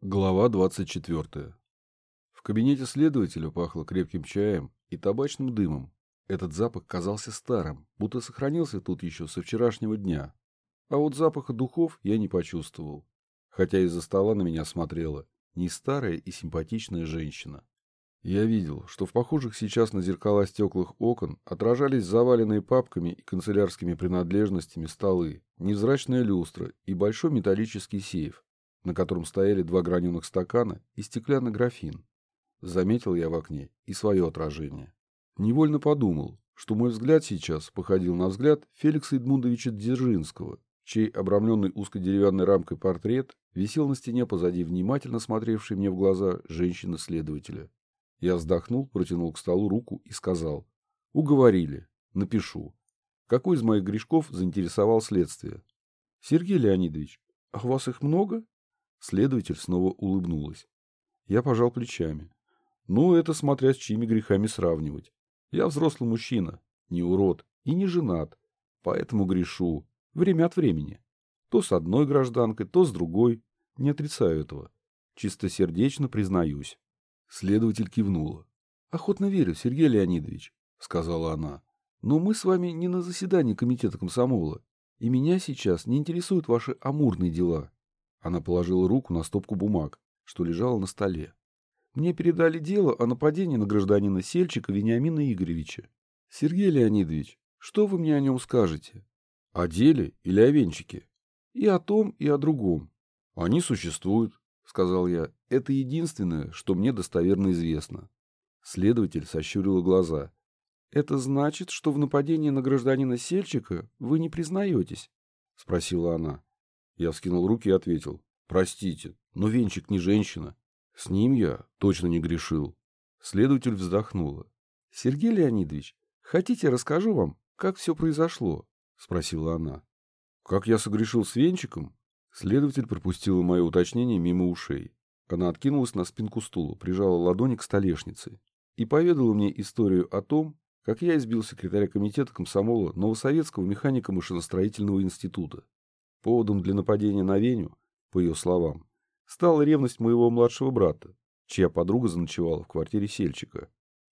Глава 24. В кабинете следователя пахло крепким чаем и табачным дымом. Этот запах казался старым, будто сохранился тут еще со вчерашнего дня. А вот запаха духов я не почувствовал, хотя из-за стола на меня смотрела не старая и симпатичная женщина. Я видел, что в похожих сейчас на зеркала стеклах окон отражались заваленные папками и канцелярскими принадлежностями столы, невзрачная люстра и большой металлический сейф, на котором стояли два граненых стакана и стеклянный графин. Заметил я в окне и свое отражение. Невольно подумал, что мой взгляд сейчас походил на взгляд Феликса Эдмундовича Дзержинского, чей обрамленный узкой деревянной рамкой портрет висел на стене позади внимательно смотревшей мне в глаза женщины-следователя. Я вздохнул, протянул к столу руку и сказал. «Уговорили. Напишу. Какой из моих грешков заинтересовал следствие?» «Сергей Леонидович, а у вас их много?» Следователь снова улыбнулась. Я пожал плечами. Ну, это смотря с чьими грехами сравнивать. Я взрослый мужчина, не урод и не женат, поэтому грешу. Время от времени. То с одной гражданкой, то с другой. Не отрицаю этого. Чистосердечно признаюсь. Следователь кивнула. «Охотно верю, Сергей Леонидович», — сказала она. «Но мы с вами не на заседании комитета комсомола, и меня сейчас не интересуют ваши амурные дела. Она положила руку на стопку бумаг, что лежало на столе. Мне передали дело о нападении на гражданина Сельчика Вениамина Игоревича. Сергей Леонидович, что вы мне о нем скажете? О деле или о венчике? И о том, и о другом. Они существуют, сказал я. Это единственное, что мне достоверно известно. Следователь сощурила глаза. Это значит, что в нападении на гражданина Сельчика вы не признаетесь? Спросила она. Я вскинул руки и ответил. Простите, но Венчик не женщина. С ним я точно не грешил. Следователь вздохнула. Сергей Леонидович, хотите, расскажу вам, как все произошло? Спросила она. Как я согрешил с Венчиком? Следователь пропустила мое уточнение мимо ушей. Она откинулась на спинку стула, прижала ладони к столешнице и поведала мне историю о том, как я избил секретаря комитета комсомола Новосоветского механико-машиностроительного института. Поводом для нападения на Веню, по ее словам, стала ревность моего младшего брата, чья подруга заночевала в квартире Сельчика.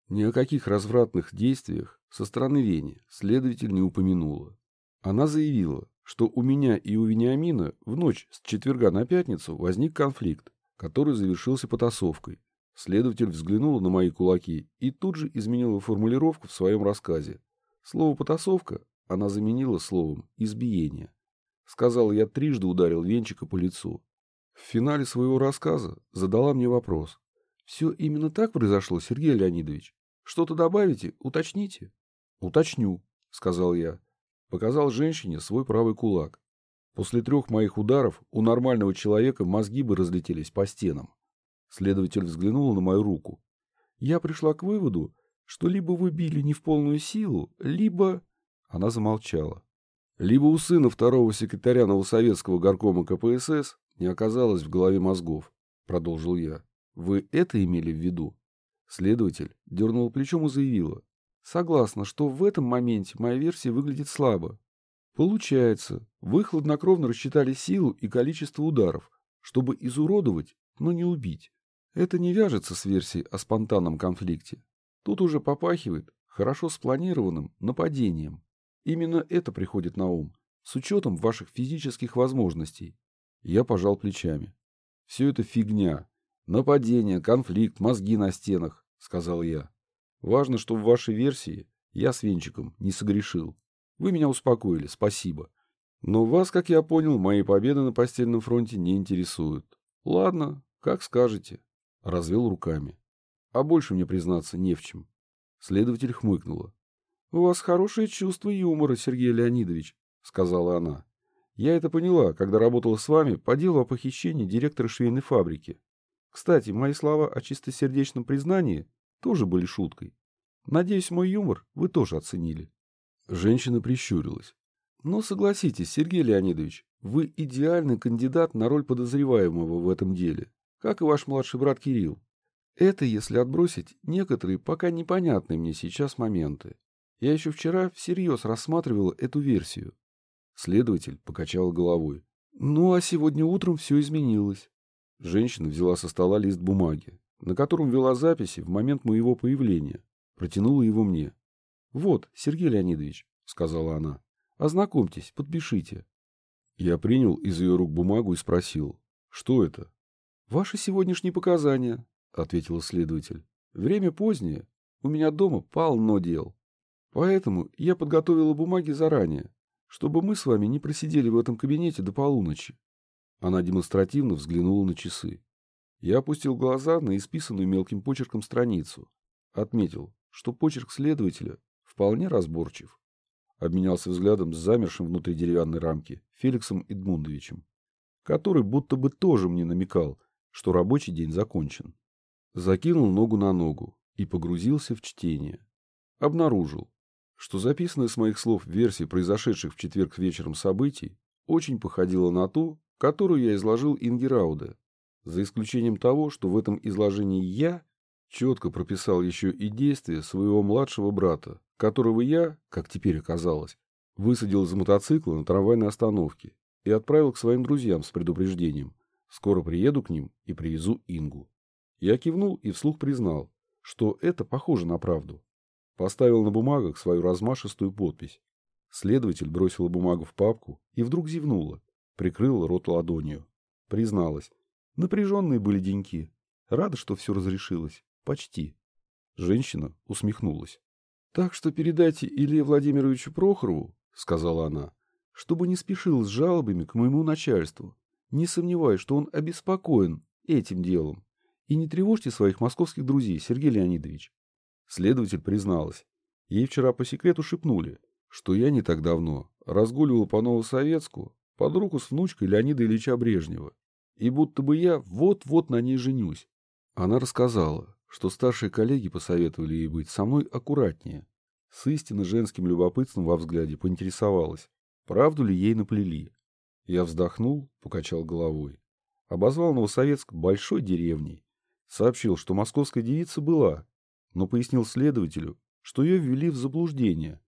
Ни о каких развратных действиях со стороны Вени следователь не упомянула. Она заявила, что у меня и у Вениамина в ночь с четверга на пятницу возник конфликт, который завершился потасовкой. Следователь взглянула на мои кулаки и тут же изменила формулировку в своем рассказе. Слово «потасовка» она заменила словом «избиение». Сказал я трижды ударил Венчика по лицу. В финале своего рассказа задала мне вопрос. Все именно так произошло, Сергей Леонидович? Что-то добавите? Уточните. Уточню, сказал я. Показал женщине свой правый кулак. После трех моих ударов у нормального человека мозги бы разлетелись по стенам. Следователь взглянул на мою руку. Я пришла к выводу, что либо вы били не в полную силу, либо... Она замолчала. Либо у сына второго секретаря Новосоветского горкома КПСС не оказалось в голове мозгов, продолжил я. Вы это имели в виду? Следователь дернул плечом и заявила. Согласна, что в этом моменте моя версия выглядит слабо. Получается, вы хладнокровно рассчитали силу и количество ударов, чтобы изуродовать, но не убить. Это не вяжется с версией о спонтанном конфликте. Тут уже попахивает хорошо спланированным нападением. Именно это приходит на ум, с учетом ваших физических возможностей. Я пожал плечами. Все это фигня. Нападение, конфликт, мозги на стенах, сказал я. Важно, что в вашей версии я с Венчиком не согрешил. Вы меня успокоили, спасибо. Но вас, как я понял, мои победы на постельном фронте не интересуют. Ладно, как скажете. Развел руками. А больше мне признаться не в чем. Следователь хмыкнула. «У вас хорошее чувство юмора, Сергей Леонидович», — сказала она. «Я это поняла, когда работала с вами по делу о похищении директора швейной фабрики. Кстати, мои слова о чистосердечном признании тоже были шуткой. Надеюсь, мой юмор вы тоже оценили». Женщина прищурилась. «Но согласитесь, Сергей Леонидович, вы идеальный кандидат на роль подозреваемого в этом деле, как и ваш младший брат Кирилл. Это если отбросить некоторые пока непонятные мне сейчас моменты. Я еще вчера всерьез рассматривала эту версию. Следователь покачал головой. Ну, а сегодня утром все изменилось. Женщина взяла со стола лист бумаги, на котором вела записи в момент моего появления. Протянула его мне. «Вот, Сергей Леонидович», — сказала она, — «ознакомьтесь, подпишите». Я принял из ее рук бумагу и спросил, что это? «Ваши сегодняшние показания», — ответила следователь. «Время позднее. У меня дома полно дел. Поэтому я подготовила бумаги заранее, чтобы мы с вами не просидели в этом кабинете до полуночи. Она демонстративно взглянула на часы. Я опустил глаза на исписанную мелким почерком страницу. Отметил, что почерк следователя вполне разборчив. Обменялся взглядом с замершим внутри деревянной рамки Феликсом Эдмундовичем, который будто бы тоже мне намекал, что рабочий день закончен. Закинул ногу на ногу и погрузился в чтение. Обнаружил, что записанная с моих слов версия произошедших в четверг вечером событий очень походила на ту, которую я изложил Инге Рауде, за исключением того, что в этом изложении я четко прописал еще и действия своего младшего брата, которого я, как теперь оказалось, высадил из мотоцикла на трамвайной остановке и отправил к своим друзьям с предупреждением. Скоро приеду к ним и привезу Ингу. Я кивнул и вслух признал, что это похоже на правду. Поставил на бумагах свою размашистую подпись. Следователь бросила бумагу в папку и вдруг зевнула, прикрыла рот ладонью. Призналась. Напряженные были деньки. Рада, что все разрешилось. Почти. Женщина усмехнулась. «Так что передайте Илье Владимировичу Прохорову, — сказала она, — чтобы не спешил с жалобами к моему начальству. Не сомневаюсь, что он обеспокоен этим делом. И не тревожьте своих московских друзей, Сергей Леонидович. Следователь призналась. Ей вчера по секрету шепнули, что я не так давно разгуливал по Новосоветску под руку с внучкой Леонида Ильича Брежнева, и будто бы я вот-вот на ней женюсь. Она рассказала, что старшие коллеги посоветовали ей быть со мной аккуратнее. С истинно женским любопытством во взгляде поинтересовалась, правду ли ей наплели. Я вздохнул, покачал головой. Обозвал Новосоветск большой деревней. Сообщил, что московская девица была, но пояснил следователю, что ее ввели в заблуждение.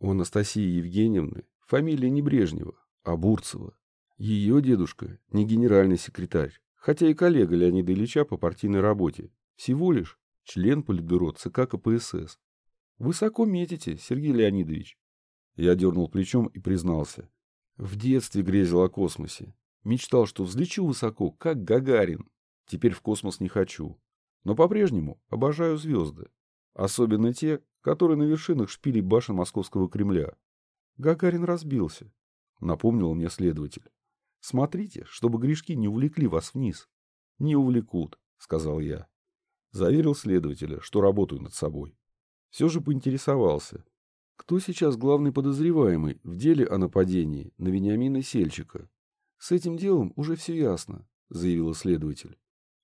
У Анастасии Евгеньевны фамилия не Брежнева, а Бурцева. Ее дедушка не генеральный секретарь, хотя и коллега Леонида Ильича по партийной работе, всего лишь член Политбюро ЦК КПСС. Высоко метите, Сергей Леонидович. Я дернул плечом и признался. В детстве грезил о космосе. Мечтал, что взлечу высоко, как Гагарин. Теперь в космос не хочу но по-прежнему обожаю звезды, особенно те, которые на вершинах шпилей башен Московского Кремля. Гагарин разбился, напомнил мне следователь. Смотрите, чтобы грешки не увлекли вас вниз. Не увлекут, сказал я. Заверил следователя, что работаю над собой. Все же поинтересовался, кто сейчас главный подозреваемый в деле о нападении на Вениамина Сельчика. С этим делом уже все ясно, заявила следователь.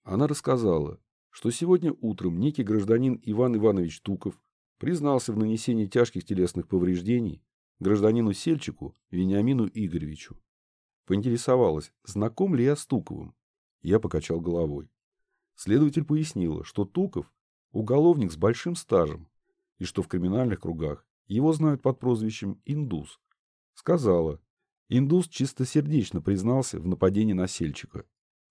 Она рассказала, что сегодня утром некий гражданин Иван Иванович Туков признался в нанесении тяжких телесных повреждений гражданину Сельчику Вениамину Игоревичу. Поинтересовалась, знаком ли я с Туковым. Я покачал головой. Следователь пояснила, что Туков – уголовник с большим стажем, и что в криминальных кругах его знают под прозвищем «Индус». Сказала, Индус чистосердечно признался в нападении на Сельчика.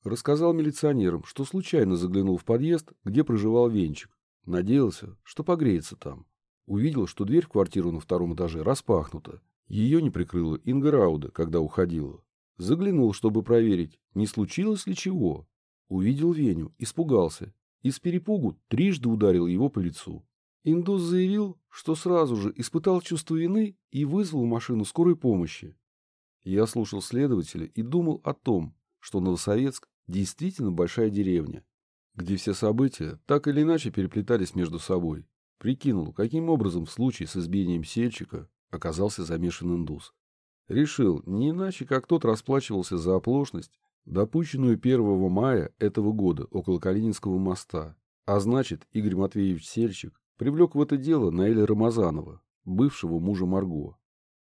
Рассказал милиционерам, что случайно заглянул в подъезд, где проживал Венчик. Надеялся, что погреется там. Увидел, что дверь в квартиру на втором этаже распахнута. Ее не прикрыла Инга Рауда, когда уходила. Заглянул, чтобы проверить, не случилось ли чего. Увидел Веню, испугался. И с перепугу трижды ударил его по лицу. Индус заявил, что сразу же испытал чувство вины и вызвал машину скорой помощи. Я слушал следователя и думал о том, что Новосоветск Действительно большая деревня, где все события так или иначе переплетались между собой. Прикинул, каким образом в случае с избиением сельчика оказался замешан индус. Решил, не иначе, как тот расплачивался за оплошность, допущенную 1 мая этого года около Калининского моста. А значит, Игорь Матвеевич Сельчик привлек в это дело Наэля Рамазанова, бывшего мужа Марго.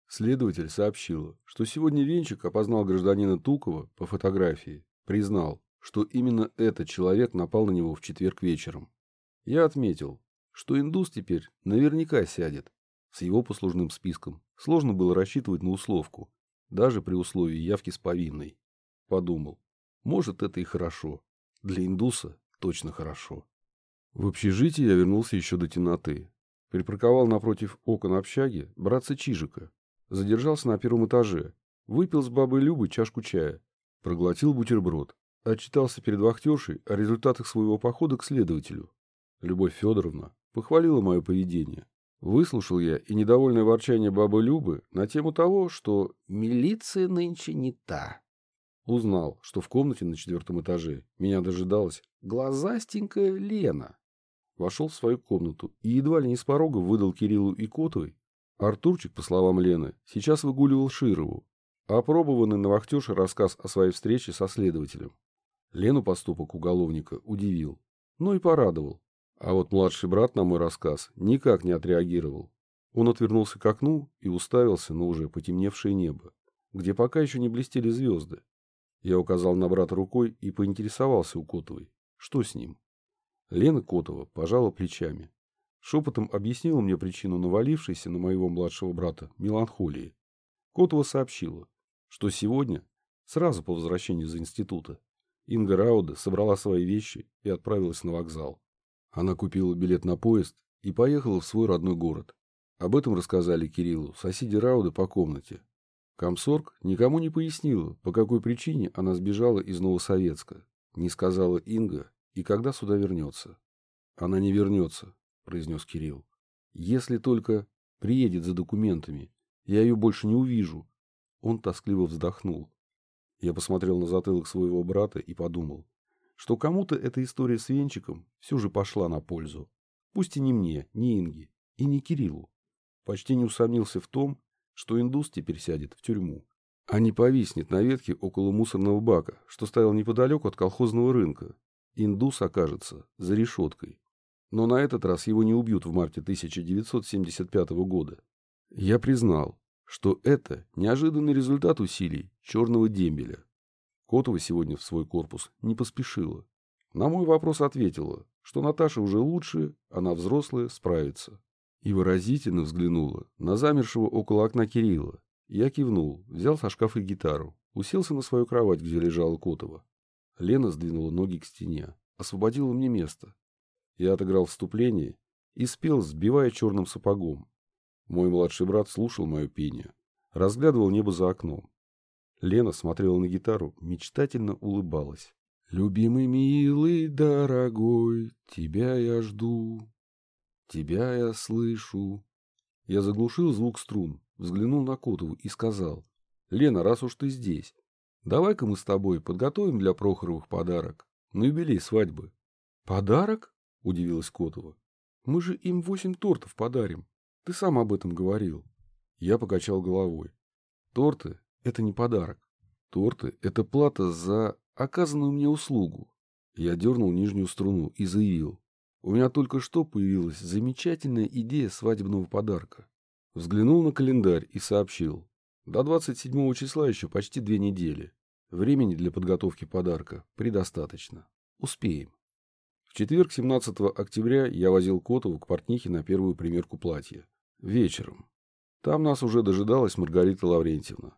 Следователь сообщил, что сегодня Венчик опознал гражданина Тукова по фотографии признал, что именно этот человек напал на него в четверг вечером. Я отметил, что индус теперь наверняка сядет. С его послужным списком сложно было рассчитывать на условку, даже при условии явки с повинной. Подумал, может это и хорошо. Для индуса точно хорошо. В общежитие я вернулся еще до темноты. Припарковал напротив окон общаги братца Чижика. Задержался на первом этаже. Выпил с бабой Любой чашку чая. Проглотил бутерброд. Отчитался перед вахтершей о результатах своего похода к следователю. Любовь Федоровна похвалила мое поведение. Выслушал я и недовольное ворчание бабы Любы на тему того, что «милиция нынче не та». Узнал, что в комнате на четвертом этаже меня дожидалась глазастенькая Лена. Вошел в свою комнату и едва ли не с порога выдал Кириллу и Котовой. Артурчик, по словам Лены, сейчас выгуливал Широву. Опробованный на вахтерше рассказ о своей встрече со следователем. Лену поступок уголовника удивил, но и порадовал. А вот младший брат на мой рассказ никак не отреагировал. Он отвернулся к окну и уставился на уже потемневшее небо, где пока еще не блестели звезды. Я указал на брата рукой и поинтересовался у Котовой, что с ним. Лена Котова пожала плечами. Шепотом объяснила мне причину навалившейся на моего младшего брата меланхолии. Котова сообщила, что сегодня, сразу по возвращении из института, Инга Рауда собрала свои вещи и отправилась на вокзал. Она купила билет на поезд и поехала в свой родной город. Об этом рассказали Кириллу соседи Рауды по комнате. Комсорг никому не пояснила, по какой причине она сбежала из Новосоветска. Не сказала Инга и когда сюда вернется. Она не вернется, произнес Кирилл. Если только приедет за документами, я ее больше не увижу. Он тоскливо вздохнул. Я посмотрел на затылок своего брата и подумал, что кому-то эта история с венчиком все же пошла на пользу. Пусть и не мне, не Инге, и не Кириллу. Почти не усомнился в том, что индус теперь сядет в тюрьму, а не повиснет на ветке около мусорного бака, что стоял неподалеку от колхозного рынка. Индус окажется за решеткой. Но на этот раз его не убьют в марте 1975 года. Я признал, что это неожиданный результат усилий черного дембеля. Котова сегодня в свой корпус не поспешила. На мой вопрос ответила, что Наташа уже лучше, она взрослая, справится. И выразительно взглянула на замершего около окна Кирилла. Я кивнул, взял со шкафа гитару, уселся на свою кровать, где лежала Котова. Лена сдвинула ноги к стене, освободила мне место. Я отыграл вступление и спел, сбивая черным сапогом. Мой младший брат слушал мое пение, разглядывал небо за окном. Лена смотрела на гитару, мечтательно улыбалась. «Любимый, милый, дорогой, тебя я жду, тебя я слышу». Я заглушил звук струн, взглянул на Котову и сказал, «Лена, раз уж ты здесь, давай-ка мы с тобой подготовим для Прохоровых подарок на юбилей свадьбы». «Подарок?» – удивилась Котова. «Мы же им восемь тортов подарим. Ты сам об этом говорил». Я покачал головой. «Торты это не подарок. Торты – это плата за оказанную мне услугу. Я дернул нижнюю струну и заявил. У меня только что появилась замечательная идея свадебного подарка. Взглянул на календарь и сообщил. До 27 числа еще почти две недели. Времени для подготовки подарка предостаточно. Успеем. В четверг, 17 октября, я возил Котову к портнихе на первую примерку платья. Вечером. Там нас уже дожидалась Маргарита Лаврентьевна.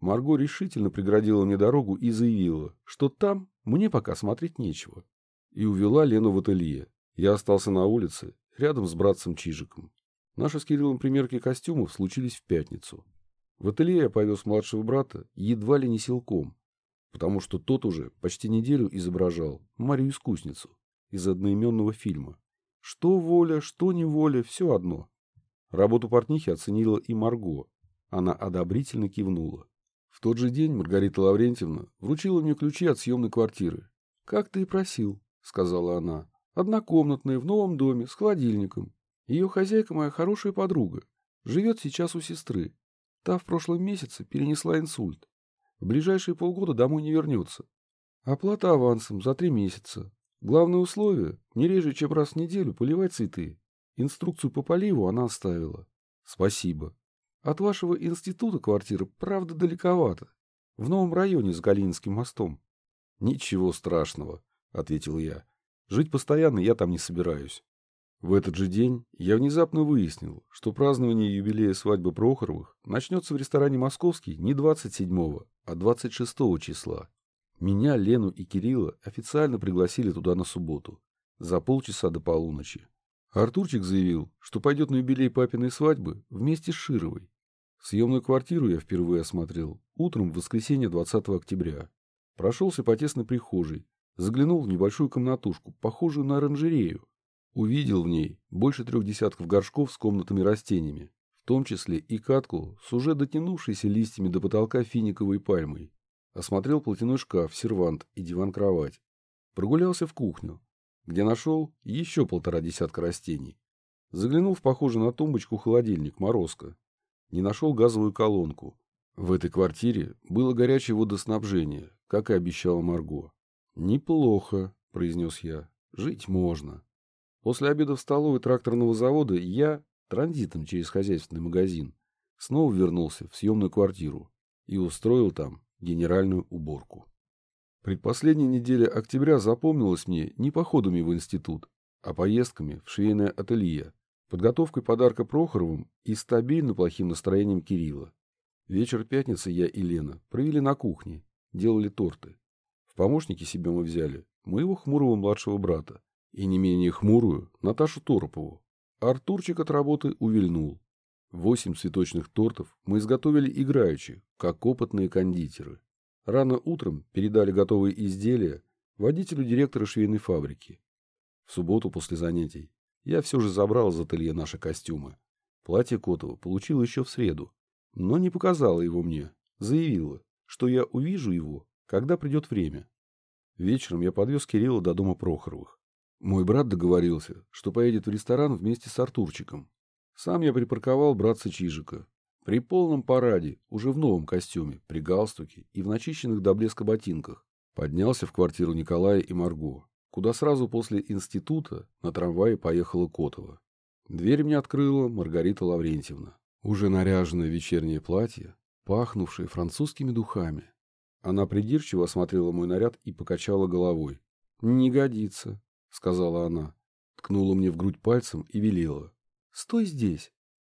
Марго решительно преградила мне дорогу и заявила, что там мне пока смотреть нечего. И увела Лену в ателье. Я остался на улице, рядом с братцем Чижиком. Наши с Кириллом примерки костюмов случились в пятницу. В ателье я повез младшего брата едва ли не силком, потому что тот уже почти неделю изображал Марию-искусницу из одноименного фильма. Что воля, что неволя, все одно. Работу портнихи оценила и Марго. Она одобрительно кивнула тот же день Маргарита Лаврентьевна вручила мне ключи от съемной квартиры. «Как ты и просил», — сказала она. «Однокомнатная, в новом доме, с холодильником. Ее хозяйка моя хорошая подруга. Живет сейчас у сестры. Та в прошлом месяце перенесла инсульт. В ближайшие полгода домой не вернется. Оплата авансом за три месяца. Главное условие – не реже, чем раз в неделю поливать цветы. Инструкцию по поливу она оставила. Спасибо. От вашего института квартира, правда, далековато. В новом районе с Галинским мостом. Ничего страшного, ответил я. Жить постоянно я там не собираюсь. В этот же день я внезапно выяснил, что празднование юбилея свадьбы Прохоровых начнется в ресторане «Московский» не 27, а 26 числа. Меня, Лену и Кирилла официально пригласили туда на субботу, за полчаса до полуночи. Артурчик заявил, что пойдет на юбилей папиной свадьбы вместе с Шировой. Съемную квартиру я впервые осмотрел утром в воскресенье 20 октября. Прошелся по тесной прихожей, заглянул в небольшую комнатушку, похожую на оранжерею. Увидел в ней больше трех десятков горшков с комнатными растениями, в том числе и катку с уже дотянувшейся листьями до потолка финиковой пальмой. Осмотрел платяной шкаф, сервант и диван-кровать. Прогулялся в кухню, где нашел еще полтора десятка растений. Заглянул в похожий на тумбочку холодильник «Морозко». Не нашел газовую колонку. В этой квартире было горячее водоснабжение, как и обещала Марго. «Неплохо», — произнес я. «Жить можно». После обеда в столовой тракторного завода я, транзитом через хозяйственный магазин, снова вернулся в съемную квартиру и устроил там генеральную уборку. Предпоследняя неделя октября запомнилась мне не походами в институт, а поездками в швейное ателье, подготовкой подарка Прохоровым и стабильно плохим настроением Кирилла. Вечер пятницы я и Лена провели на кухне, делали торты. В помощники себе мы взяли моего хмурого младшего брата и не менее хмурую Наташу Торопову. Артурчик от работы увильнул. Восемь цветочных тортов мы изготовили играючи, как опытные кондитеры. Рано утром передали готовые изделия водителю директора швейной фабрики. В субботу после занятий я все же забрал из ателье наши костюмы. Платье Котова получил еще в среду, но не показала его мне. Заявила, что я увижу его, когда придет время. Вечером я подвез Кирилла до дома Прохоровых. Мой брат договорился, что поедет в ресторан вместе с Артурчиком, сам я припарковал братца Чижика. При полном параде, уже в новом костюме, при галстуке и в начищенных до блеска ботинках, поднялся в квартиру Николая и Марго, куда сразу после института на трамвае поехала Котова. Дверь мне открыла Маргарита Лаврентьевна, уже наряженное вечернее платье, пахнувшее французскими духами. Она придирчиво осмотрела мой наряд и покачала головой. «Не годится», — сказала она, ткнула мне в грудь пальцем и велела. Стой здесь.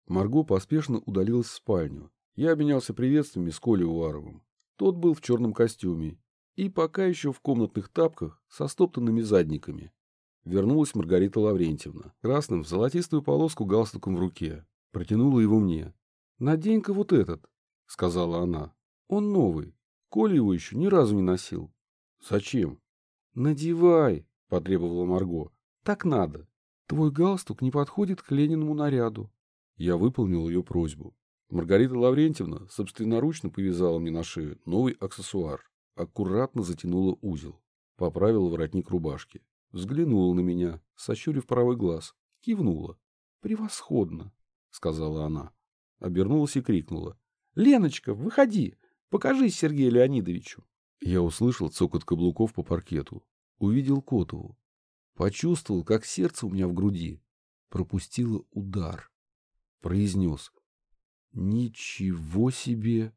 Марго поспешно удалилась в спальню. Я обменялся приветствиями с Колей Уваровым. Тот был в черном костюме и пока еще в комнатных тапках со стоптанными задниками. Вернулась Маргарита Лаврентьевна, красным в золотистую полоску галстуком в руке. Протянула его мне. «Надень-ка вот этот», — сказала она. «Он новый. Коля его еще ни разу не носил». «Зачем?» «Надевай», — потребовала Марго. «Так надо». Твой галстук не подходит к Лениному наряду. Я выполнил ее просьбу. Маргарита Лаврентьевна собственноручно повязала мне на шею новый аксессуар. Аккуратно затянула узел. Поправила воротник рубашки. Взглянула на меня, сощурив правый глаз. Кивнула. «Превосходно!» — сказала она. Обернулась и крикнула. «Леночка, выходи! Покажись Сергею Леонидовичу!» Я услышал цокот каблуков по паркету. Увидел Котову. Почувствовал, как сердце у меня в груди пропустило удар. Произнес. Ничего себе!